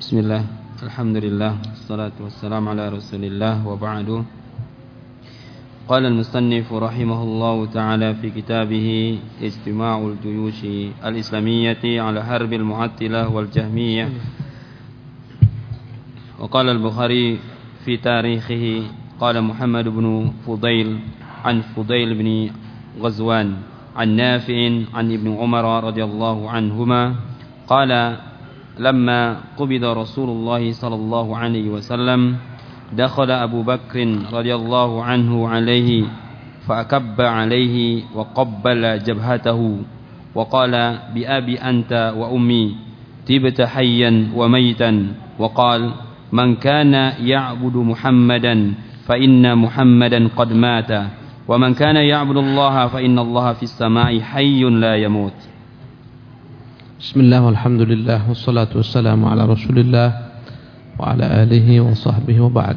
بسم الله الحمد لله والصلاة والسلام على رسول الله وبعد قال المصنف رحمه الله تعالى في كتابه اجتماع الجيوش الإسلامية على حرب المعتلة والجهمية وقال البخاري في تاريخه قال محمد بن فضيل عن فضيل بن غزوان عن نافع عن ابن عمر رضي الله عنهما قال لما قبض رسول الله صلى الله عليه وسلم دخل أبو بكر رضي الله عنه عليه فأكب عليه وقبل جبهته وقال بأبي أنت وأمي تبت حيا وميتا وقال من كان يعبد محمدا فإن محمدا قد مات ومن كان يعبد الله فإن الله في السماء حي لا يموت بسم الله والحمد لله والصلاة والسلام على رسول الله وعلى آله وصحبه وبعد.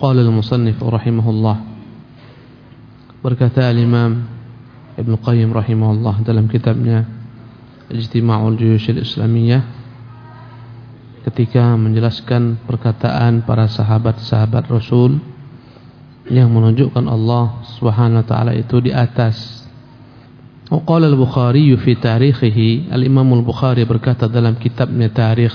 قال المصنف رحمه الله بركتا الإمام ابن القيم رحمه الله dalam كتابنا اجتماع الجيوش الإسلامية ketika menjelaskan perkataan para sahabat-sahabat Rasul yang menunjukkan Allah Subhanahu wa taala itu di atas Qala al-Bukhari fi tarikhihi, al-Imam al-Bukhari berkata dalam kitabnya Tarikh.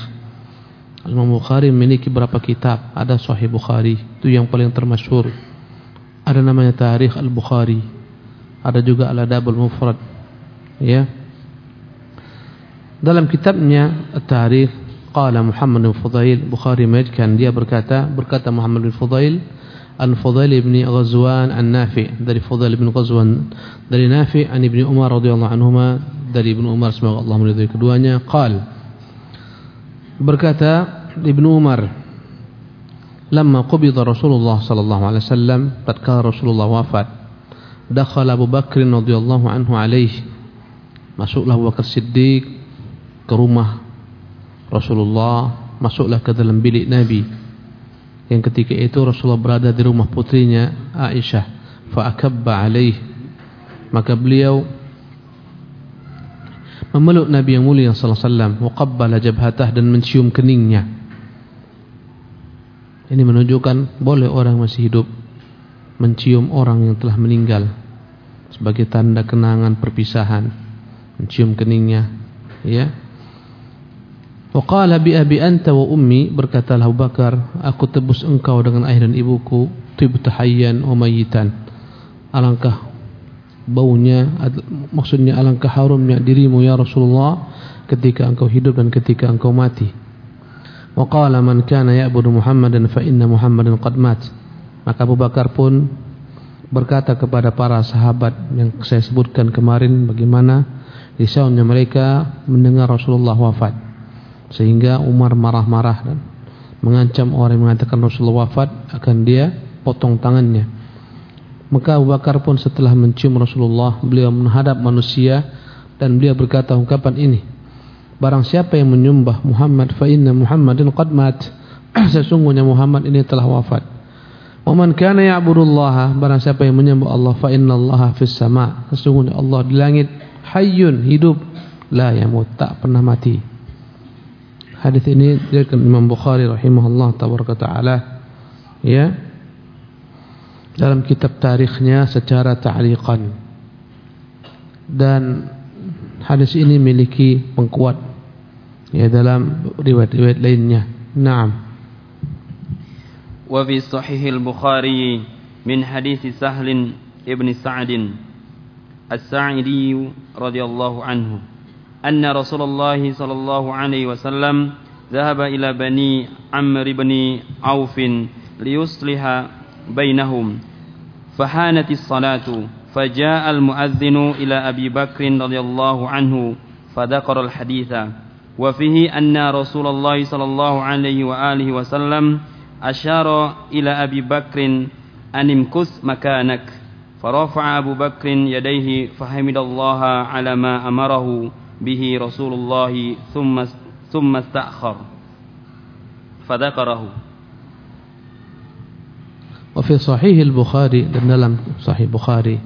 Al-Imam Bukhari memiliki berapa kitab? Ada Sahih Bukhari, itu yang paling termasyhur. Ada namanya Tarikh al-Bukhari. Ada juga Al-Adab al-Mufrad. Ya. Dalam kitabnya Tarikh qala Muhammad bin Fudail, Bukhari menyebutkan dia berkata, berkata Muhammad bin Fudail, الفضيل بن غزوان عن نافع دل فضيل بن غزوان. دل نافع عن ابن عمر رضي الله عنهما. دل ابن عمر اسمه الله من ذلك دوانيا قال بركاته ابن عمر لما قبض رسول الله صلى الله عليه وسلم تذكر رسول الله وافع دخل أبو بكر رضي الله عنه عليه. masuklah Abu Bakar Siddiq ke rumah Rasulullah masuklah ke dalam bilik Nabi. Yang ketika itu Rasulullah berada di rumah putrinya Aisyah. Fa'akabba alaih. Maka beliau memeluk Nabi yang mulia sallallahu alaihi wasallam. Waqabbala jabhatah dan mencium keningnya. Ini menunjukkan boleh orang masih hidup mencium orang yang telah meninggal sebagai tanda kenangan perpisahan. Mencium keningnya ya Waqala bi abi anta wa ummi berkata Abu Bakar aku tebus engkau dengan ayah dan ibuku tibta hayyan wa mayitan alangkah baunya maksudnya alangkah harumnya dirimu ya Rasulullah ketika engkau hidup dan ketika engkau mati. Waqala man kana ya'budu Muhammadan fa inna Muhammadan qad mat. Maka Abu Bakar pun berkata kepada para sahabat yang saya sebutkan kemarin bagaimana risaunya mereka mendengar Rasulullah wafat sehingga Umar marah-marah dan mengancam orang yang mengatakan Rasulullah wafat akan dia potong tangannya. Maka Abu Bakar pun setelah mencium Rasulullah, beliau menghadap manusia dan beliau berkata ungkapan ini. Barang siapa yang menyembah Muhammad fa inna Muhammadin qad mat. Sesungguhnya Muhammad ini telah wafat. Wa man kana ya'budullah, barang siapa yang menyembah Allah fa innallaha fis sama. Sesungguhnya Allah di langit hayyun hidup la yamut tak pernah mati. Hadis ini diriwayatkan Imam Bukhari rahimahullah taala ya dalam kitab tarikhnya secara ta'liqan dan hadis ini memiliki pengkuat ya dalam riwayat-riwayat lainnya. Naam. Wa fi sahih al-Bukhari min hadis Sahl ibn Sa'd As-Sa'idi radhiyallahu anhu أن رسول الله صلى الله عليه وسلم ذهب إلى بني عمرو بن عوف ليصلح بينهم. فحانت الصلاة فجاء المؤذن إلى أبي بكر رضي الله عنه فذكر الحديث. وفيه أن رسول الله صلى الله عليه وآله وسلم أشار إلى أبي بكر أن امكث مكانك. فرفع أبو بكر يديه فحمد الله على ما أمره. به رسول الله ثم ثم استأخر فذكره وفي صحيح البخاري dalam صحيح البخاري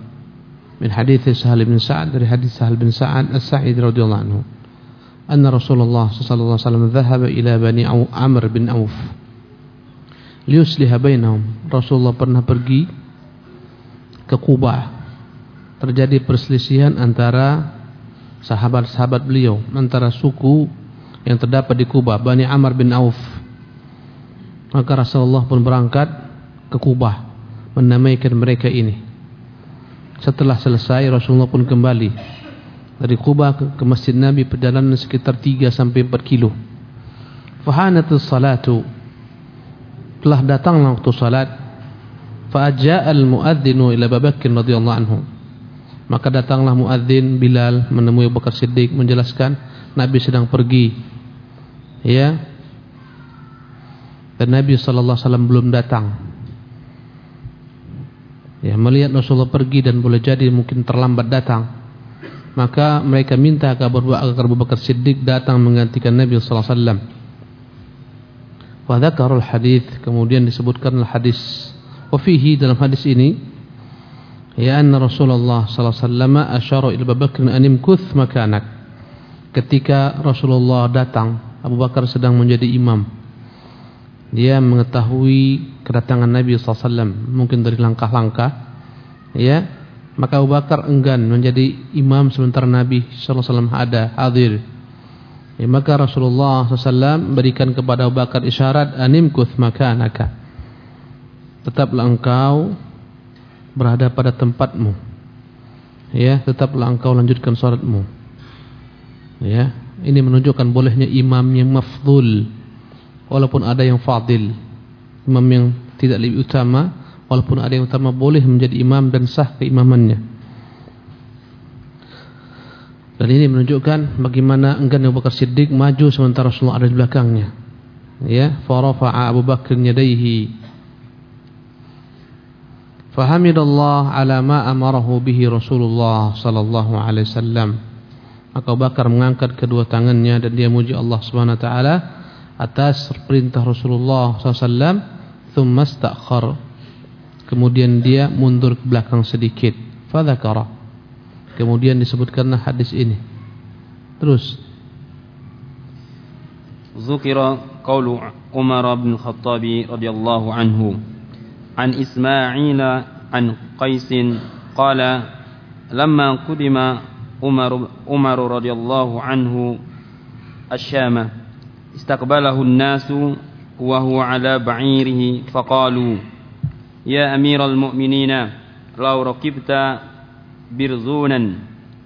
من حديث سهل بن سعد dari hadis Sahal bin Sa'ad As-Sa'id radhiyallahu anhu anna Rasulullah sallallahu alaihi wasallam dhahaba ila Bani Amr bin Auf liyusliha bainahum. Rasulullah pernah pergi ke Kuba. Terjadi perselisihan antara sahabat-sahabat beliau, antara suku yang terdapat di Kuba, Bani Amr bin Auf. Maka Rasulullah pun berangkat ke Kuba menamaikan mereka ini. Setelah selesai Rasulullah pun kembali dari Kuba ke, Masjid Nabi perjalanan sekitar 3 sampai 4 kilo. Fahanatus salatu telah datanglah waktu salat. Fa'aja'al muadzinu ila Abu Bakar radhiyallahu anhu. Maka datanglah muadzin Bilal menemui Abu Bakar Siddiq menjelaskan Nabi sedang pergi. Ya. Dan Nabi sallallahu alaihi wasallam belum datang. Ya, melihat Rasulullah pergi dan boleh jadi mungkin terlambat datang. Maka mereka minta agar Abu Bakar Siddiq datang menggantikan Nabi sallallahu alaihi wasallam. Wa dzakarul hadis kemudian disebutkan hadis. Wa fihi dalam hadis ini ya anna Rasulullah sallallahu alaihi wasallam asyara ila Abu Bakar an. Ketika Rasulullah datang, Abu Bakar sedang menjadi imam. Dia mengetahui kedatangan Nabi SAW mungkin dari langkah-langkah ya maka Abu Bakar enggan menjadi imam sementara Nabi SAW ada hadir ya, maka Rasulullah SAW berikan kepada Abu Bakar isyarat animkuth makanaka tetaplah engkau berada pada tempatmu. Ya tetaplah engkau lanjutkan salatmu. Ya ini menunjukkan bolehnya imam yang mafdul walaupun ada yang fadil. Imam yang tidak lebih utama walaupun ada yang utama boleh menjadi imam dan sah keimamannya. Dan ini menunjukkan bagaimana enggan Abu Bakar Siddiq maju sementara Rasulullah ada di belakangnya. Ya farafa'a Abu Bakar yadayhi fahamidallah ala ma amarahu bihi Rasulullah sallallahu alaihi wasallam. Abu Bakar mengangkat kedua tangannya dan dia muji Allah Subhanahu wa taala atas perintah Rasulullah SAW thumma istakhar. Kemudian dia mundur ke belakang sedikit. Fadzakara. Kemudian disebutkanlah hadis ini. Terus. Zukira qaulu Umar bin Khattab radhiyallahu anhu an Ismail an Qais qala lamma qudima Umar Umar radhiyallahu anhu الشام استقبله الناس وهو على بعيره فقالوا يا أمير المؤمنين لو ركبت برزونا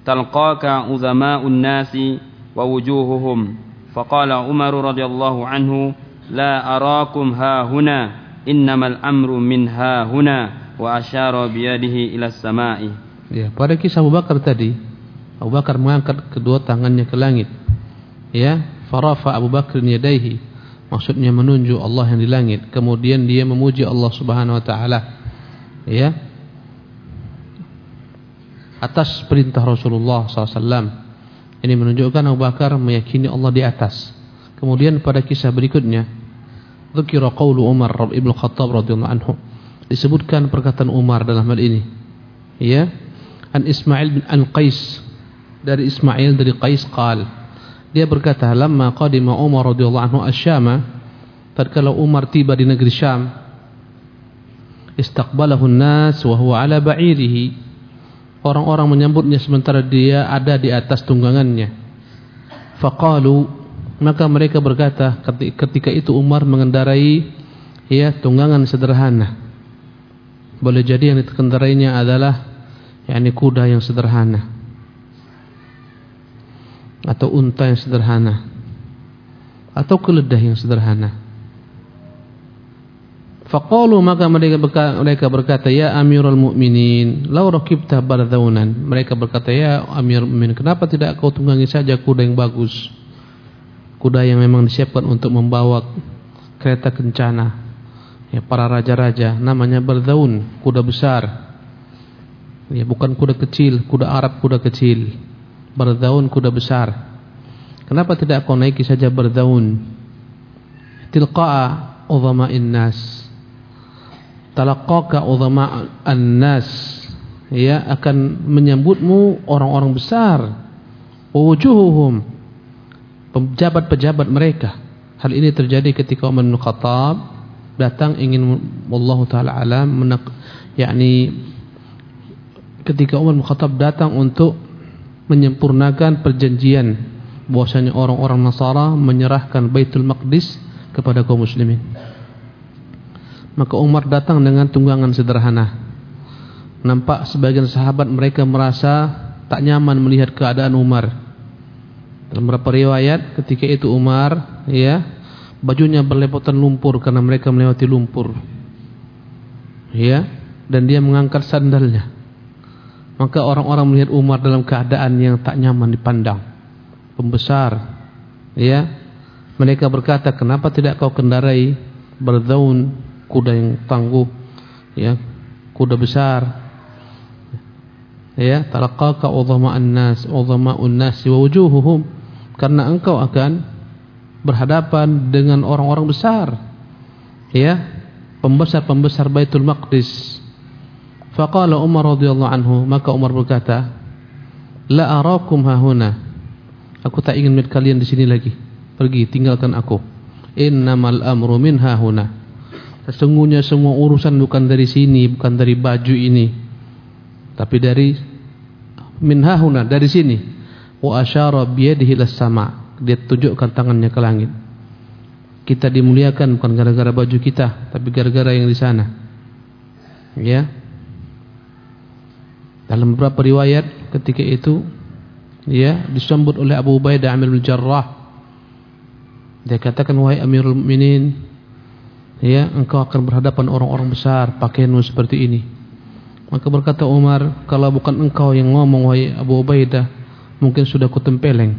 تلقاك عظماء الناس ووجوههم فقال عمر رضي الله عنه لا أراكم ها هنا innamal amru minha huna wa asyara biyadihi ila samai. Ya pada kisah Abu Bakar tadi Abu Bakar mengangkat kedua tangannya ke langit. Ya farafa Abu Bakr yadaihi maksudnya menunjuk Allah yang di langit. Kemudian dia memuji Allah Subhanahu wa taala. Ya. Atas perintah Rasulullah SAW ini menunjukkan Abu Bakar meyakini Allah di atas. Kemudian pada kisah berikutnya dzikra qaulu Umar ibn Khattab radhiyallahu anhu. Disebutkan perkataan Umar dalam hal ini. Ya. An Ismail bin an Qais. Dari Ismail dari Qais qala dia berkata, "Lamma qadima Umar radhiyallahu anhu asy-Syam, tatkala Umar tiba di negeri Syam, istaqbalahu an-nas wa huwa ala ba'irihi." Orang-orang menyambutnya sementara dia ada di atas tunggangannya. Faqalu maka mereka berkata ketika itu Umar mengendarai ya tunggangan sederhana. Boleh jadi yang dikendarainya adalah yakni kuda yang sederhana atau unta yang sederhana atau keledai yang sederhana. Faqalu maka mereka mereka berkata ya Amirul Mukminin law rakibta bardaunan mereka berkata ya Amirul Mukminin kenapa tidak kau tunggangi saja kuda yang bagus kuda yang memang disiapkan untuk membawa kereta kencana ya para raja-raja namanya bardaun kuda besar ya bukan kuda kecil kuda Arab kuda kecil berdaun kuda besar. Kenapa tidak kau naiki saja berdaun? Tilqa'a udhama'in nas. Talaqqaka udhama'an nas. Ya, akan menyambutmu orang-orang besar. Wujuhuhum pejabat-pejabat mereka. Hal ini terjadi ketika Umar bin Khattab datang ingin Allah taala alam menak, yakni ketika Umar bin Khattab datang untuk menyempurnakan perjanjian bahwasanya orang-orang Nasara menyerahkan Baitul Maqdis kepada kaum muslimin. Maka Umar datang dengan tunggangan sederhana. Nampak sebagian sahabat mereka merasa tak nyaman melihat keadaan Umar. Dalam beberapa riwayat ketika itu Umar ya bajunya berlepotan lumpur karena mereka melewati lumpur. Ya, dan dia mengangkat sandalnya. Maka orang-orang melihat Umar dalam keadaan yang tak nyaman dipandang. Pembesar. Ya. Mereka berkata, "Kenapa tidak kau kendarai berdaun kuda yang tangguh?" Ya. Kuda besar. Ya, talaqaka udhama'an nas, udhama'un nas wa wujuhuhum. Karena engkau akan berhadapan dengan orang-orang besar. Ya. Pembesar-pembesar Baitul Maqdis Faqala Umar radhiyallahu anhu, maka Umar berkata, "La arakum hahuna." Aku tak ingin melihat kalian di sini lagi. Pergi, tinggalkan aku. Innamal amru min hahuna. Sesungguhnya semua urusan bukan dari sini, bukan dari baju ini. Tapi dari min hahuna, dari sini. Wa asyara biyadihi sama. Dia tunjukkan tangannya ke langit. Kita dimuliakan bukan gara-gara baju kita, tapi gara-gara yang di sana. Ya. Dalam beberapa riwayat ketika itu ya disambut oleh Abu Ubaidah Amir bin Jarrah. Dia katakan wahai Amirul Mukminin, ya engkau akan berhadapan orang-orang besar pakaianmu seperti ini. Maka berkata Umar, kalau bukan engkau yang ngomong wahai Abu Ubaidah, mungkin sudah kutempeleng.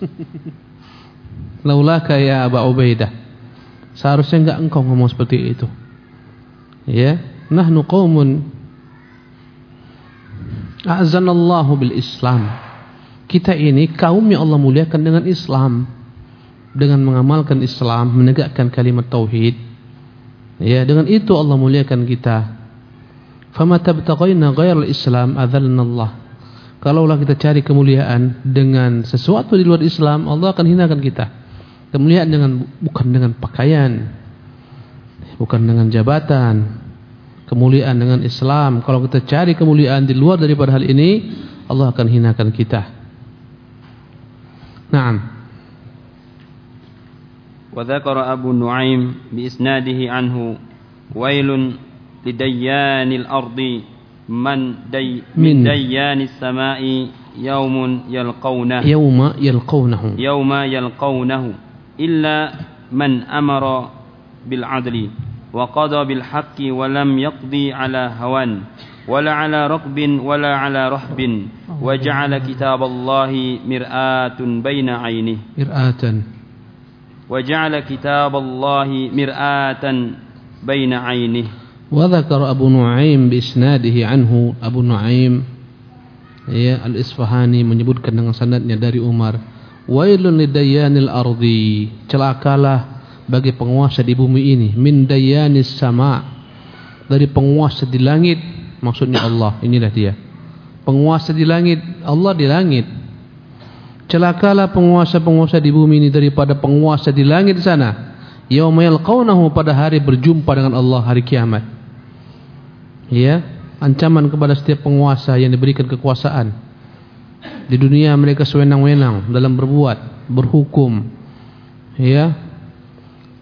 Laulaka ya Abu Ubaidah. Seharusnya enggak engkau ngomong seperti itu. Ya, nahnu qaumun A'zanallahu bil Islam. Kita ini kaum yang Allah muliakan dengan Islam. Dengan mengamalkan Islam, menegakkan kalimat tauhid. Ya, dengan itu Allah muliakan kita. Fama ghairal Islam adzalna Allah Kalaulah kita cari kemuliaan dengan sesuatu di luar Islam, Allah akan hinakan kita. Kemuliaan dengan bukan dengan pakaian, bukan dengan jabatan, kemuliaan dengan Islam. Kalau kita cari kemuliaan di luar daripada hal ini, Allah akan hinakan kita. Naam. وذكر أبو نعيم بإسناده عنه ويل لديان الأرض من دي من ديان السماء يوم يلقونه. يوم يلقونه. يوم يلقونه. إلا من أمر بالعدل وقضى بالحق ولم يقضي على هوان ولا على رقب ولا على رهب وجعل كتاب الله مرآة بين عينه. مرآة. وجعل كتاب الله مرآة بين عينه. وذكر أبو نعيم بإسناده عنه أبو نعيم ya Al-Isfahani menyebutkan dengan sanadnya dari Umar wailun lidayyanil ardi celakalah bagi penguasa di bumi ini min dayanis sama dari penguasa di langit maksudnya Allah inilah dia penguasa di langit Allah di langit celakalah penguasa-penguasa di bumi ini daripada penguasa di langit sana yauma yalqaunahu pada hari berjumpa dengan Allah hari kiamat ya ancaman kepada setiap penguasa yang diberikan kekuasaan di dunia mereka sewenang-wenang dalam berbuat berhukum ya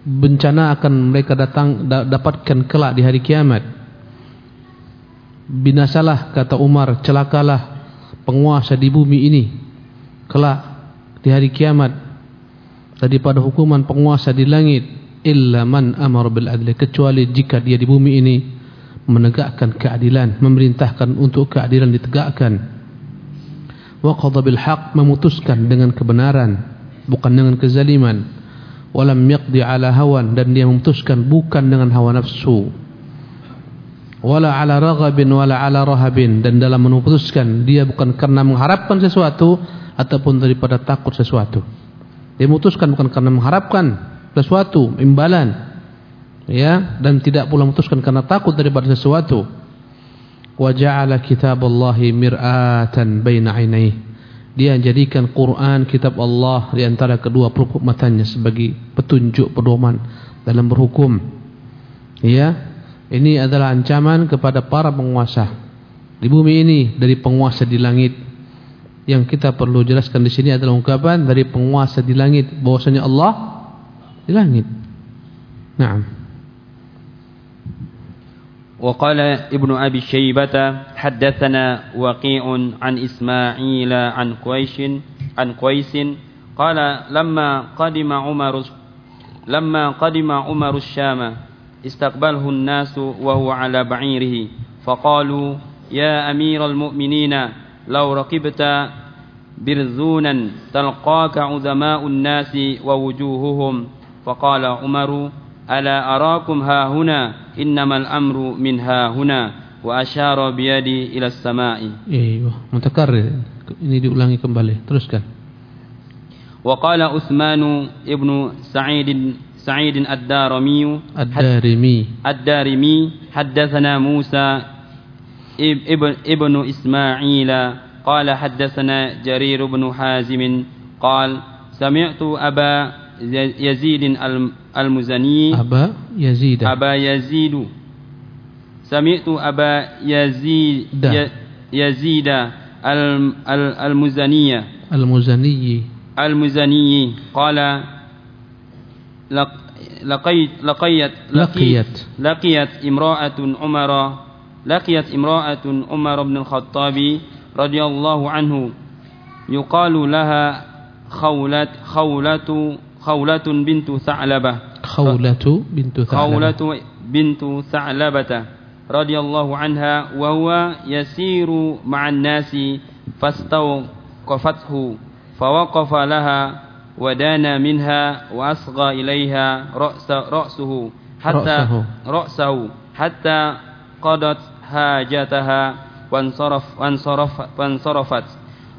bencana akan mereka datang da, dapatkan kelak di hari kiamat. Binasalah kata Umar, celakalah penguasa di bumi ini kelak di hari kiamat daripada hukuman penguasa di langit illa man amar bil adli kecuali jika dia di bumi ini menegakkan keadilan, memerintahkan untuk keadilan ditegakkan. Wa qadha bil haq memutuskan dengan kebenaran bukan dengan kezaliman. Walam yaqdi ala hawan dan dia memutuskan bukan dengan hawa nafsu. Wala ala raghabin wala ala rahabin dan dalam memutuskan dia bukan karena mengharapkan sesuatu ataupun daripada takut sesuatu. Dia memutuskan bukan karena mengharapkan sesuatu imbalan ya dan tidak pula memutuskan karena takut daripada sesuatu wa ja'ala kitaballahi mir'atan baina 'ainaihi Dia jadikan Quran kitab Allah di antara kedua perukuk matanya sebagai petunjuk pedoman dalam berhukum. Ya, ini adalah ancaman kepada para penguasa di bumi ini dari penguasa di langit. Yang kita perlu jelaskan di sini adalah ungkapan dari penguasa di langit bahwasanya Allah di langit. Naam. وقال ابن أبي شيبة حدثنا وقيع عن إسماعيل عن قيش عن قيس قال لما قدم عمر لما قدم عمر الشام استقبله الناس وهو على بعيره فقالوا يا أمير المؤمنين لو ركبت برزونا تلقاك عظماء الناس ووجوههم. فقال عمر ألا أراكم ها هنا؟ إنما الأمر من ها هنا وأشار بيدي إلى السماء. أيوه متكرر ini diulangi kembali. Teruskan. وقال عثمان ابن سعيد سعيد الدارمي الدارمي. الدارمي حدثنا موسى ابن ابن إسماعيل قال حدثنا جرير بن حازم قال سمعت أبا يزيد المزني. أبا يزيد. أبا يزيد. سمعت أبا يزيد يزيد المزني. المزني. المزني. قال لقيت لقيت لقيت. لقيت امرأة عمر لقيت امرأة عمر بن الخطاب رضي الله عنه. يقال لها خولة خولة خولة بنت ثعلبة. خولة بنت ثعلبة. خولة بنت ثعلبة رضي الله عنها وهو يسير مع الناس فاستوقفته فوقف لها ودان منها وأصغى إليها رأس رأسه حتى رأسه, رأسه حتى قضت حاجتها وانصرف وانصرف وانصرفت.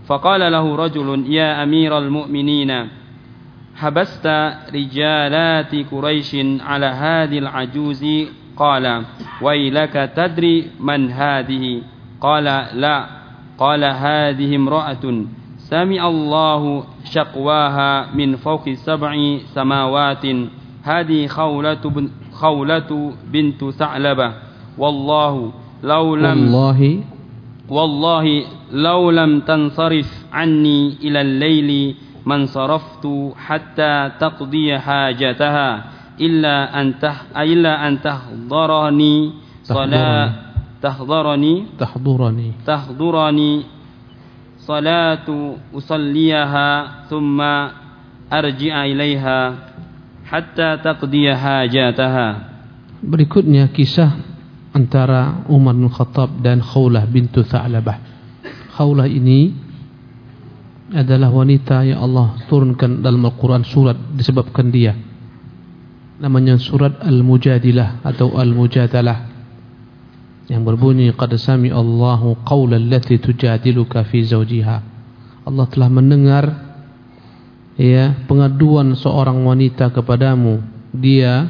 فقال له رجل يا أمير المؤمنين حبست رجالات قريش على هذه العجوز؟ قال ويلك تدري من هذه؟ قال لا. قال هذه امرأة. سمع الله شقواها من فوق سبع سماوات. هذه خولة, خولة بنت ثعلبة. والله لو لم والله. والله لو لم تنصرف عني إلى الليل man saraftu hatta taqdiya hajataha illa antah illa antahdarani salat tahdarani tahdurani tahdurani salatu usalliyaha thumma arji'a ilaiha hatta taqdiya hajataha. Berikutnya kisah antara Umar bin Khattab dan Khawlah bintu Tha'labah. Khawlah ini adalah wanita yang Allah turunkan dalam Al-Quran surat disebabkan dia. Namanya surat Al-Mujadilah atau Al-Mujadalah. Yang berbunyi qad sami Allahu qawla allati tujadiluka fi zawjiha. Allah telah mendengar ya pengaduan seorang wanita kepadamu. Dia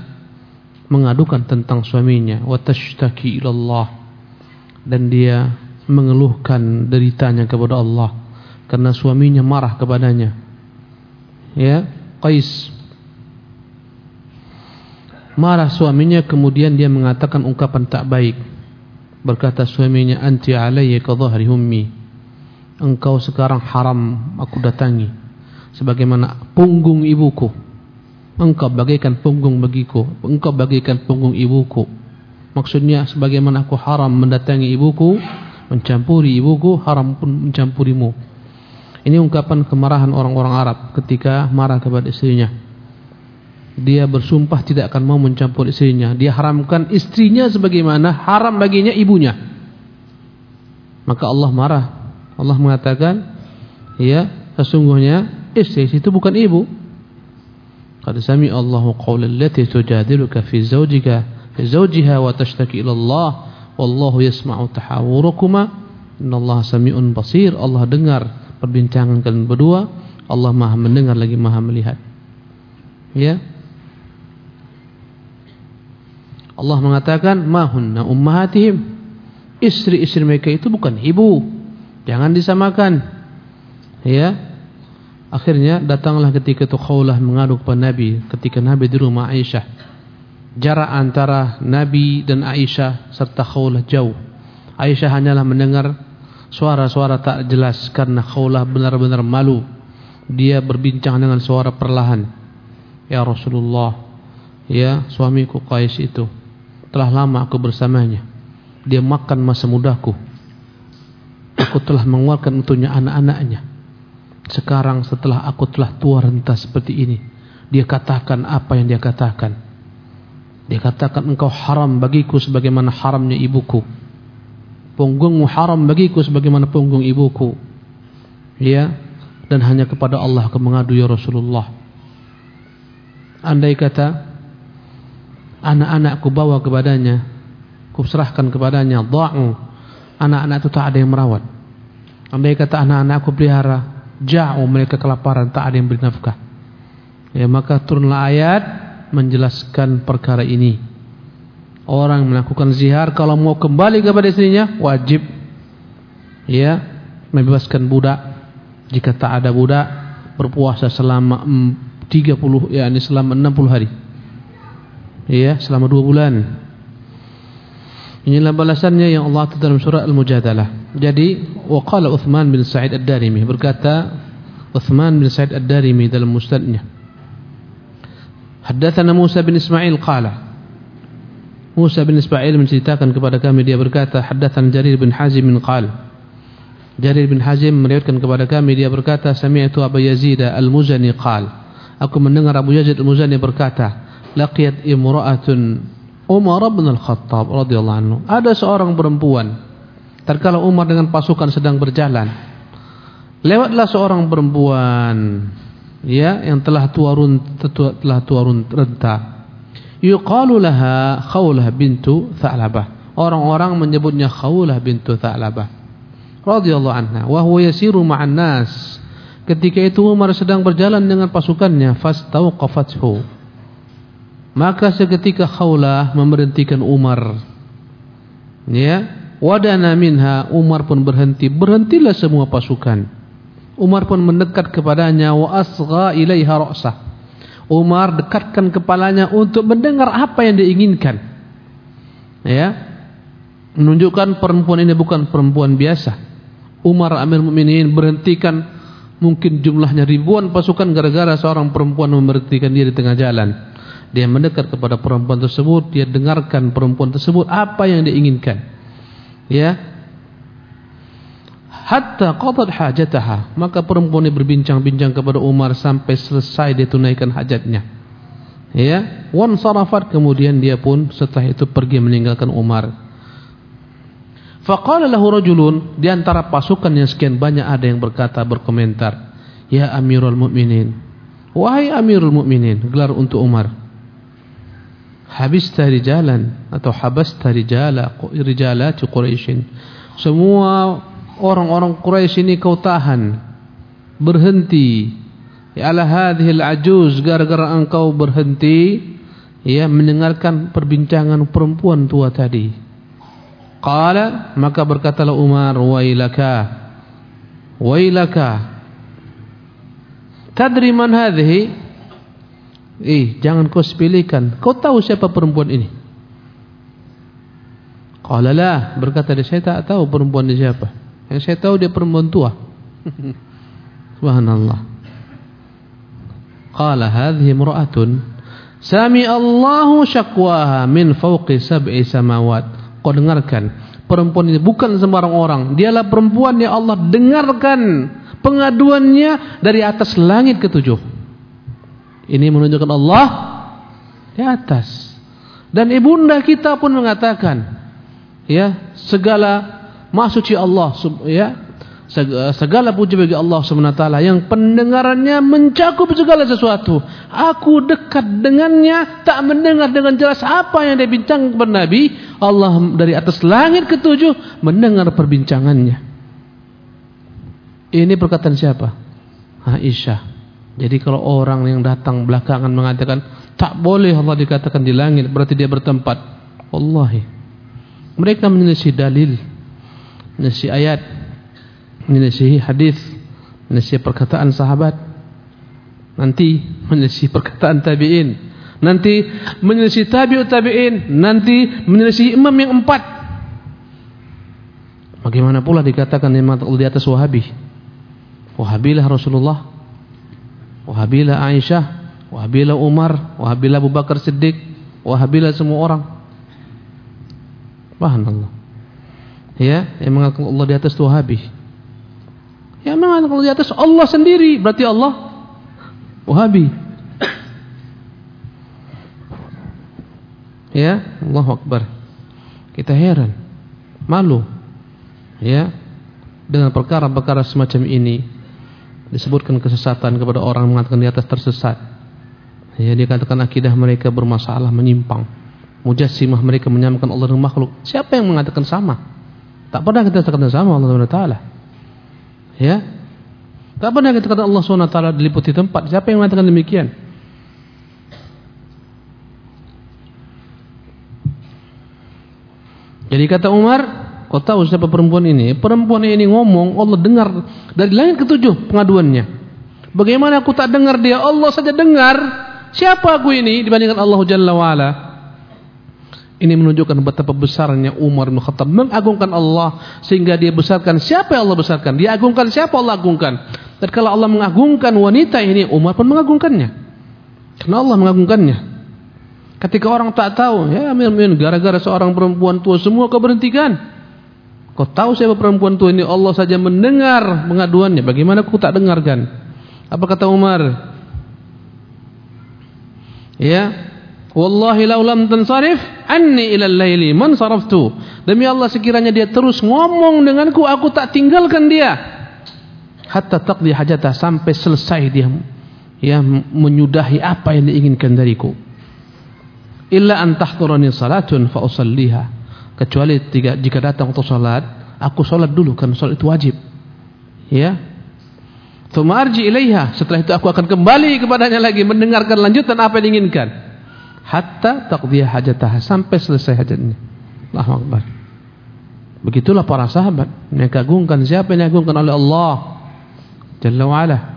mengadukan tentang suaminya. Wa tashtaki ila Allah. Dan dia mengeluhkan deritanya kepada Allah karena suaminya marah kepadanya. Ya, Qais marah suaminya kemudian dia mengatakan ungkapan tak baik. Berkata suaminya anti alayya ka dhahri ummi. Engkau sekarang haram aku datangi sebagaimana punggung ibuku. Engkau bagaikan punggung bagiku, engkau bagaikan punggung ibuku. Maksudnya sebagaimana aku haram mendatangi ibuku, mencampuri ibuku, haram pun mencampurimu. Ini ungkapan kemarahan orang-orang Arab ketika marah kepada istrinya. Dia bersumpah tidak akan mau mencampur istrinya. Dia haramkan istrinya sebagaimana haram baginya ibunya. Maka Allah marah. Allah mengatakan, ya sesungguhnya istri itu bukan ibu. Qad sami Allahu qawla allati tujadiluka fi zawjika fi zawjiha wa tashtaki ila Allah wallahu yasma'u tahawurakuma innallaha sami'un basir Allah dengar perbincangan kalian berdua Allah maha mendengar lagi maha melihat ya Allah mengatakan mahunna ummahatihim istri-istri mereka itu bukan ibu jangan disamakan Ya. Akhirnya datanglah ketika itu Khawlah mengadu kepada Nabi ketika Nabi di rumah Aisyah. Jarak antara Nabi dan Aisyah serta Khawlah jauh. Aisyah hanyalah mendengar suara-suara tak jelas karena Khawlah benar-benar malu. Dia berbincang dengan suara perlahan. Ya Rasulullah, ya suamiku Qais itu telah lama aku bersamanya. Dia makan masa mudaku. Aku telah mengeluarkan untuknya anak-anaknya. Sekarang setelah aku telah tua renta seperti ini, dia katakan apa yang dia katakan. Dia katakan engkau haram bagiku sebagaimana haramnya ibuku. Punggungmu haram bagiku sebagaimana punggung ibuku. Ya, dan hanya kepada Allah aku mengadu ya Rasulullah. Andai kata anak-anakku bawa kepadanya kuserahkan kepadanya dha'u anak-anak itu tak ada yang merawat. Andai kata anak-anak aku pelihara jauh mereka kelaparan tak ada yang beri nafkah. Ya maka turunlah ayat menjelaskan perkara ini orang melakukan zihar kalau mau kembali kepada istrinya wajib ya membebaskan budak jika tak ada budak berpuasa selama 30 ya ini selama 60 hari ya selama 2 bulan Inilah balasannya yang Allah atur dalam surah Al-Mujadalah. Jadi, waqala Uthman bin Sa'id Ad-Darimi berkata Uthman bin Sa'id Ad-Darimi dalam mustadnya. Haddatsana Musa bin Ismail qala Musa bin Ismail menceritakan kepada kami dia berkata haddatsana Jarir bin Hazim bin qala Jarir bin Hazim meriwayatkan kepada kami dia berkata sami'tu Abu Yazid Al-Muzani qala Aku mendengar Abu Yazid Al-Muzani berkata laqiyat imra'atun Umar bin Al-Khattab radhiyallahu anhu. Ada seorang perempuan tatkala Umar dengan pasukan sedang berjalan. Lewatlah seorang perempuan ya yang telah tua telah tua renta. Yuqalu laha Khawlah bintu Tha'labah. Orang-orang menyebutnya Khawlah bintu Tha'labah. Radhiyallahu anha wa huwa yasiru ma'an nas. Ketika itu Umar sedang berjalan dengan pasukannya fastauqafathu maka seketika Khawlah memberhentikan Umar. Ya, wadana minha Umar pun berhenti. Berhentilah semua pasukan. Umar pun mendekat kepadanya wa asgha ilaiha ra'sah. Umar dekatkan kepalanya untuk mendengar apa yang diinginkan. Ya. Menunjukkan perempuan ini bukan perempuan biasa. Umar Amir Mukminin berhentikan mungkin jumlahnya ribuan pasukan gara-gara seorang perempuan memberhentikan dia di tengah jalan. Dia mendekat kepada perempuan tersebut, dia dengarkan perempuan tersebut apa yang diinginkan. Ya. Hatta qadat hajataha, maka perempuan ini berbincang-bincang kepada Umar sampai selesai dia tunaikan hajatnya. Ya, wan sarafat kemudian dia pun setelah itu pergi meninggalkan Umar. Faqala lahu rajulun di antara pasukan yang sekian banyak ada yang berkata berkomentar, "Ya Amirul Mukminin." Wahai Amirul Mukminin, gelar untuk Umar habista rijalan atau habasta rijala rijalati Quraisy. Semua orang-orang Quraisy ini kau tahan berhenti ya ala hadhil ajuz gara-gara engkau berhenti ya mendengarkan perbincangan perempuan tua tadi. Qala maka berkatalah Umar wailaka wailaka tadri man hadhihi Eh, jangan kau sepelekan. Kau tahu siapa perempuan ini? Qala la, berkata dia, saya tak tahu perempuan ini siapa. Yang saya tahu dia perempuan tua. Subhanallah. Qala hadhihi imra'atun sami Allahu syakwaha min fawqi sab'i samawat. Kau dengarkan, perempuan ini bukan sembarang orang. Dialah perempuan yang Allah dengarkan pengaduannya dari atas langit ketujuh. Ini menunjukkan Allah di atas. Dan ibunda kita pun mengatakan, ya, segala maksudnya Allah, ya, segala puji bagi Allah SWT yang pendengarannya mencakup segala sesuatu. Aku dekat dengannya, tak mendengar dengan jelas apa yang dia bincang kepada Nabi. Allah dari atas langit ketujuh mendengar perbincangannya. Ini perkataan siapa? Aisyah. Jadi kalau orang yang datang belakangan mengatakan tak boleh Allah dikatakan di langit berarti dia bertempat. Wallahi. Mereka menyelisih dalil, menyelisih ayat, menyelisih hadis, menyelisih perkataan sahabat, nanti menyelisih perkataan tabi'in, nanti menyelisih tabi'ut tabi'in, nanti menyelisih imam yang empat. Bagaimana pula dikatakan imam di atas Wahabi? Wahabilah Rasulullah, Wahabilah Aisyah, Wahabilah Umar, Wahabilah Abu Bakar Siddiq, Wahabilah semua orang. Allah. Ya, yang mengatakan Allah di atas itu Wahabi. Yang mengatakan Allah di atas Allah sendiri, berarti Allah Wahabi. Ya, Allah Akbar. Kita heran, malu. Ya, dengan perkara-perkara semacam ini disebutkan kesesatan kepada orang mengatakan di atas tersesat. Ya, dikatakan akidah mereka bermasalah, menyimpang. Mujassimah mereka menyamakan Allah dengan makhluk. Siapa yang mengatakan sama? Tak pernah kita katakan sama Allah Subhanahu taala. Ya. Tak pernah kita katakan Allah Subhanahu taala diliputi tempat. Siapa yang mengatakan demikian? Jadi kata Umar, Kau tahu siapa perempuan ini? Perempuan ini ngomong, Allah dengar dari langit ketujuh pengaduannya. Bagaimana aku tak dengar dia? Allah saja dengar. Siapa aku ini dibandingkan Allah Jalla wa'ala? Ini menunjukkan betapa besarnya Umar bin Khattab mengagungkan Allah sehingga dia besarkan siapa yang Allah besarkan. Dia agungkan siapa Allah agungkan. Dan kalau Allah mengagungkan wanita ini, Umar pun mengagungkannya. Karena Allah mengagungkannya. Ketika orang tak tahu, ya amin gara-gara seorang perempuan tua semua kau berhentikan. Kau tahu siapa perempuan tua ini? Allah saja mendengar pengaduannya. Bagaimana kau tak dengarkan? Apa kata Umar? Ya, wallahi lau lam tansarif anni ila laili man saraftu. Demi Allah sekiranya dia terus ngomong denganku, aku tak tinggalkan dia. Hatta taqdi hajatah sampai selesai dia ya menyudahi apa yang diinginkan dariku. Illa an salatun fa usalliha kecuali jika, jika datang untuk salat aku salat dulu karena salat itu wajib ya thumma arji ilaiha setelah itu aku akan kembali kepadanya lagi mendengarkan lanjutan apa yang diinginkan hatta taqdiya hajatah sampai selesai hajatnya Allahu akbar begitulah para sahabat mereka agungkan siapa yang diagungkan oleh Allah jalla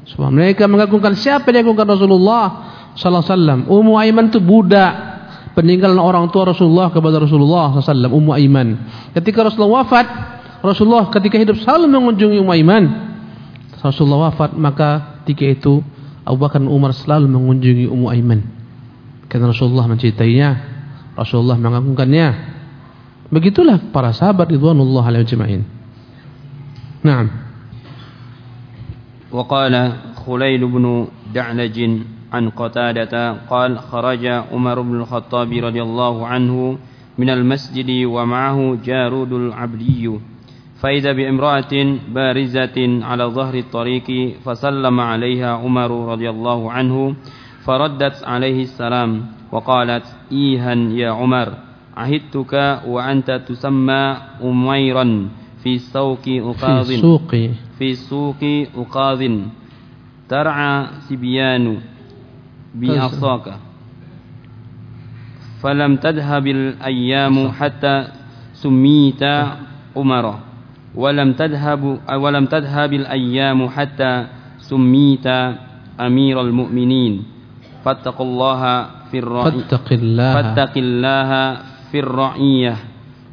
Sebab mereka mengagungkan siapa yang diagungkan Rasulullah sallallahu alaihi wasallam Ummu Aiman itu budak peninggalan orang tua Rasulullah kepada Rasulullah SAW, Ummu Aiman. Ketika Rasulullah wafat, Rasulullah ketika hidup selalu mengunjungi Ummu Aiman. Rasulullah wafat, maka ketika itu Abu Bakar Umar selalu mengunjungi Ummu Aiman. Karena Rasulullah mencintainya, Rasulullah mengagungkannya. Begitulah para sahabat ridwanullah alaihi ajma'in. Naam. وقال خليل بن دعلج عن قتادة قال خرج عمر بن الخطاب رضي الله عنه من المسجد ومعه جارود العبدي فإذا بامرأة بارزة على ظهر الطريق فسلم عليها عمر رضي الله عنه فردت عليه السلام وقالت إيها يا عمر عهدتك وأنت تسمى أميرا في سوق أقاض. في سوق في سوق أقاض. ترعى سبيان بعصاك فلم تذهب الأيام حتى سميت عمر. ولم تذهب ولم تذهب الأيام حتى سميت أمير المؤمنين. فاتقوا الله في الرعية فاتق الله. فاتق الله في الرعية.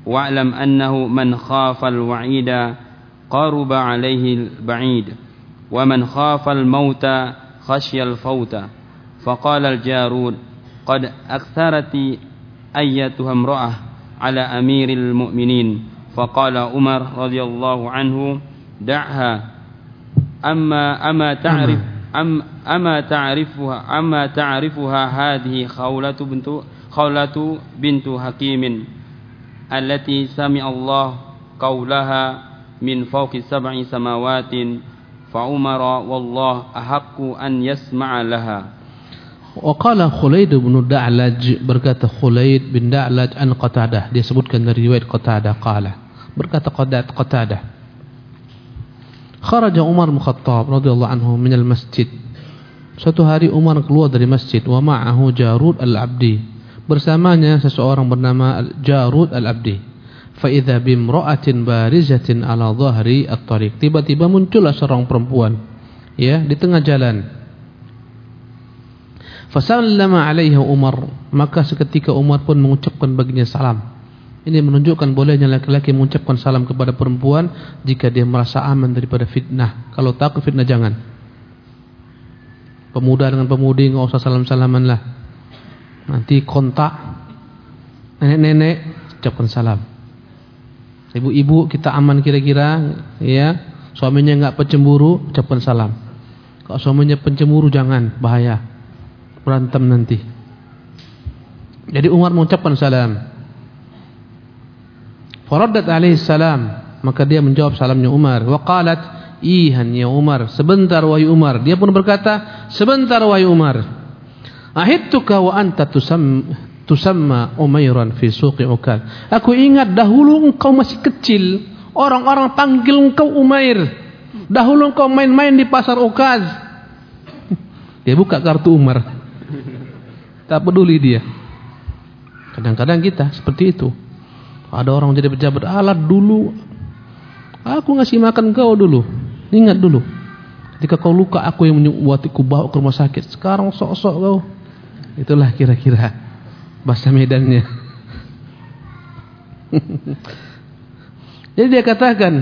واعلم أنه من خاف الوعيد قرب عليه البعيد ومن خاف الموت خشي الفوت. فقال الجارود قد أكثرت أيتها امرأة على أمير المؤمنين. فقال عمر رضي الله عنه دعها. أما أما تعرف أم أما تعرفها أما تعرفها هذه خولة بنت خولة بنت حكيم التي سمع الله قولها من فوق سبع سماوات فعمر والله أحق أن يسمع لها. وقال خليد بن دعلج بركة خليد بن دعلج أن قتادة دي سبوت كان رواية قتادة قال بركات قتادة Kharaja Umar bin Khattab radhiyallahu anhu min al-masjid Suatu hari Umar keluar dari masjid wa ma'ahu Jarud al-Abdi. Bersamanya seseorang bernama Jarud al-Abdi. Fa idza bimra'atin barizatin ala dhahri at-tariq. Tiba-tiba muncullah seorang perempuan ya di tengah jalan. Fasallama alaiha Umar. Maka seketika Umar pun mengucapkan baginya salam ini menunjukkan bolehnya laki-laki mengucapkan salam kepada perempuan jika dia merasa aman daripada fitnah. Kalau takut fitnah jangan. Pemuda dengan pemudi enggak usah salam-salaman lah. Nanti kontak nenek-nenek ucapkan salam. Ibu-ibu kita aman kira-kira ya. Suaminya enggak pencemburu ucapkan salam. Kalau suaminya pencemburu jangan. Bahaya. Berantem nanti. Jadi Umar mengucapkan salam faraddat alaihi salam. Maka dia menjawab salamnya Umar. Wa qalat ihan ya Umar sebentar wahai Umar. Dia pun berkata sebentar wahai Umar. Ahittuka wa anta tusam tusamma Umairan fi suqi Ukad aku ingat dahulu engkau masih kecil. Orang-orang panggil engkau Umair. Dahulu engkau main-main di pasar Ukaz. Dia buka kartu Umar. Tak peduli dia. Kadang-kadang kita seperti itu ada orang jadi pejabat alat dulu. Aku ngasih makan kau dulu. Ingat dulu. Ketika kau luka aku yang membuatku bawa ke rumah sakit. Sekarang sok-sok kau. Itulah kira-kira bahasa medannya. Jadi dia katakan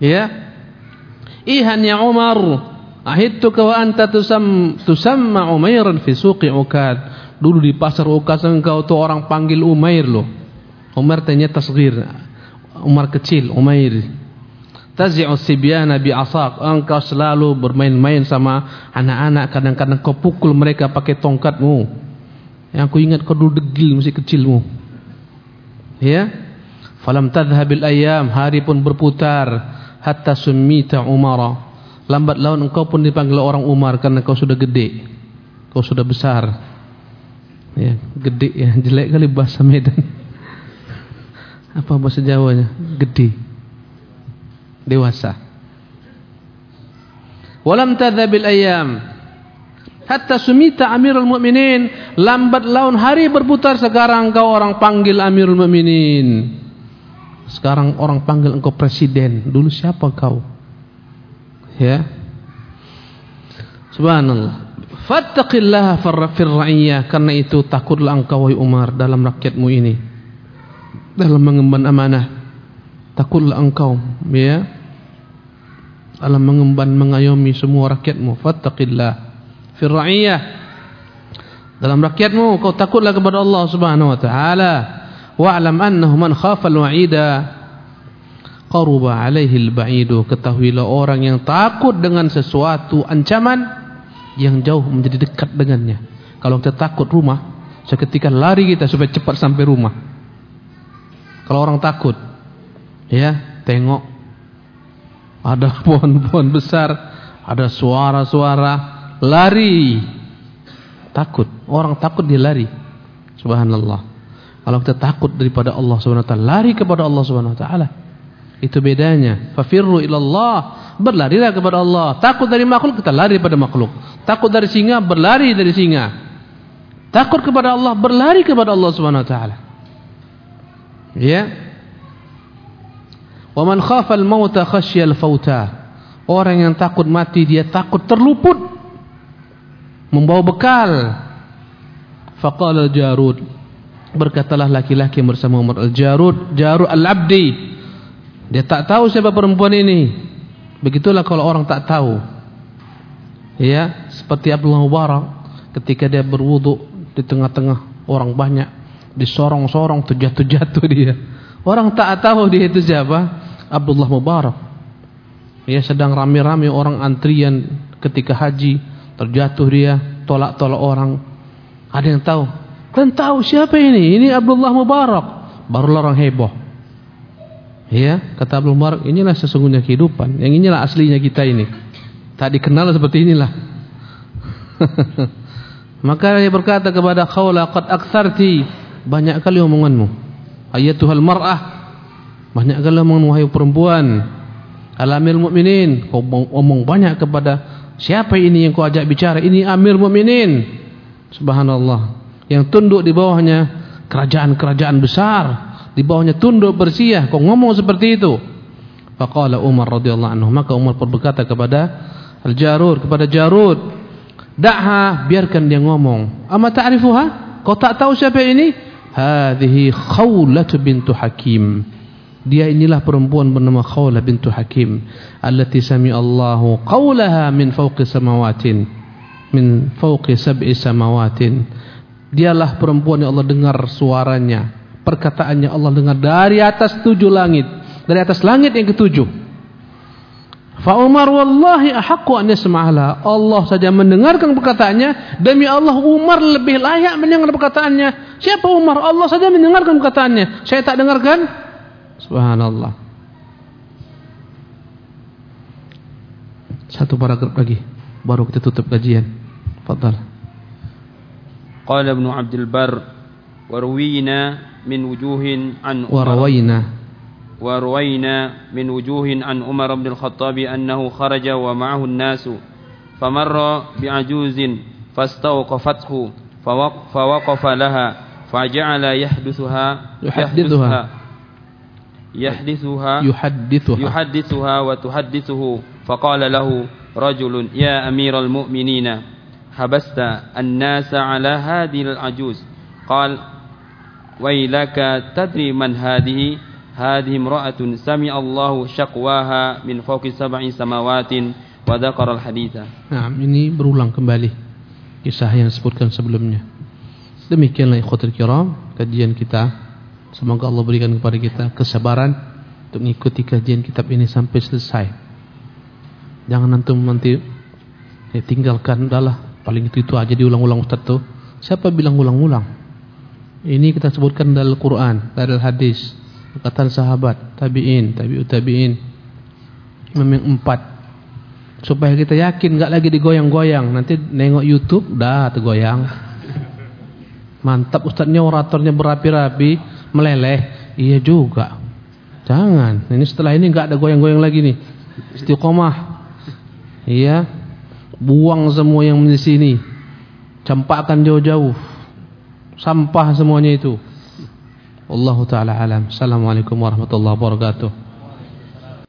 ya ihan ya Umar ahidtuka wa anta tusam tusamma Umairan fi suqi Ukad dulu di pasar Ukad engkau tuh orang panggil Umair loh Umar ternyata tasghir. Umar kecil Umair. Tazi'u sibyana bi asaq engkau selalu bermain-main sama anak-anak. Kadang-kadang kau pukul mereka pakai tongkatmu. Yang aku ingat kau dulu degil masih kecilmu. Ya? Falam tadhhabil ayyam. Hari pun berputar. Hatta summita umara lambat laun engkau pun dipanggil orang Umar karena kau sudah gede. Kau sudah besar. Ya gede ya. Jelek kali bahasa Medan apa bahasa Jawanya? Gede. Dewasa. Walam tadhabil ayyam. Hatta sumita amirul mu'minin. Lambat laun hari berputar sekarang kau orang panggil amirul mu'minin. Sekarang orang panggil engkau presiden. Dulu siapa kau? Ya? Subhanallah. Fattaqillaha fir ra'iyah karena itu takutlah engkau wahai Umar dalam rakyatmu ini dalam mengemban amanah. Takutlah engkau ya dalam mengemban mengayomi semua rakyatmu. Fattaqillah. Fi ra'iyah. Dalam rakyatmu kau takutlah kepada Allah Subhanahu wa taala. Wa'lam annahu man khafa al-wa'ida. Qaruba alaihi al-ba'idu. Ketahuilah orang yang takut dengan sesuatu ancaman yang jauh menjadi dekat dengannya. Kalau kita takut rumah seketika lari kita supaya cepat sampai rumah kalau orang takut ya tengok ada pohon-pohon besar ada suara-suara lari. Takut orang takut dia lari. Subhanallah. Kalau kita takut daripada Allah subhanahu wa taala lari kepada Allah subhanahu wa taala. Itu bedanya. Fafirru ilallah berlarilah kepada Allah. Takut dari makhluk kita lari pada makhluk. Takut dari singa berlari dari singa. Takut kepada Allah berlari kepada Allah subhanahu wa taala ya Wa man fauta. Orang yang takut mati dia takut terluput. Membawa bekal. Faqala al-Jarud. Berkatalah laki-laki bersama Umar al-Jarud, Jarud al-Abdi. Dia tak tahu siapa perempuan ini. Begitulah kalau orang tak tahu. Ya, seperti Abdullah Mubarak ketika dia berwudu di tengah-tengah orang banyak, disorong-sorong terjatuh-jatuh dia. Orang tak tahu dia itu siapa? Abdullah Mubarak. Dia sedang rame-rame orang antrian ketika haji, terjatuh dia, tolak-tolak orang. Ada yang tahu? Kan tahu siapa ini? Ini Abdullah Mubarak. Barulah orang heboh. Ya, kata Abdullah Mubarak, inilah sesungguhnya kehidupan. Yang inilah aslinya kita ini. Tak dikenal seperti inilah. Maka dia berkata kepada Khawla qad aktsarti banyak kali omonganmu. Ayatuhal mar'ah banyak kali omong wahai perempuan. Alamil mukminin, kau omong banyak kepada siapa ini yang kau ajak bicara? Ini Amir Mukminin. Subhanallah. Yang tunduk di bawahnya kerajaan-kerajaan besar, di bawahnya tunduk bersiah kau ngomong seperti itu faqala Umar radhiyallahu anhu maka Umar berkata kepada Al-Jarud kepada Jarud da'ha biarkan dia ngomong ama ta'rifuha kau tak tahu siapa ini hadhihi Khawlah bintu Hakim. Dia inilah perempuan bernama Khawlah bintu Hakim. Allati sami Allahu qawlaha min fawqi samawatin. Min fawqi sab'i samawatin. Dialah perempuan yang Allah dengar suaranya. Perkataannya Allah dengar dari atas tujuh langit. Dari atas langit yang ketujuh Fa Umar wallahi ahaqqu an yasma'ala. Allah saja mendengarkan perkataannya, demi Allah Umar lebih layak mendengar perkataannya. Siapa Umar? Allah saja mendengarkan perkataannya. Saya tak dengarkan? Subhanallah. Satu paragraf lagi baru kita tutup kajian. Fadal. Qala Ibnu Abdul Bar warwina min wujuhin an Umar. Warwina. وروينا من وجوه عن عمر بن الخطاب أنه خرج ومعه الناس فمر بعجوز فاستوقفته فوقف لها فجعل يحدثها يحدثها. يحدثها يحدثها. يحدثها وتحدثه فقال له رجل يا أمير المؤمنين حبست الناس على هذه العجوز؟ قال wailaka tadri man hadihi hadhihi imra'atun sami Allahu syaqwaha min fawqi sab'i samawatin wa dzakara al-haditha. Nah, ini berulang kembali kisah yang disebutkan sebelumnya. Demikianlah ikhwatul kiram kajian kita. Semoga Allah berikan kepada kita kesabaran untuk mengikuti kajian kitab ini sampai selesai. Jangan antum nanti ya, tinggalkan udahlah paling itu itu aja diulang-ulang Ustaz tuh. Siapa bilang ulang-ulang? Ini kita sebutkan dalam Al-Quran, dari hadis, perkataan sahabat, tabiin, tabiut tabiin, imam yang empat. Supaya kita yakin, nggak lagi digoyang-goyang. Nanti nengok YouTube, dah tergoyang. Mantap ustadznya oratornya berapi-rapi, meleleh. Iya juga. Jangan. Ini setelah ini nggak ada goyang-goyang lagi nih. Istiqomah. Iya. Buang semua yang di sini. Campakkan jauh-jauh sampah semuanya itu. Allah taala alam. Assalamualaikum warahmatullahi wabarakatuh.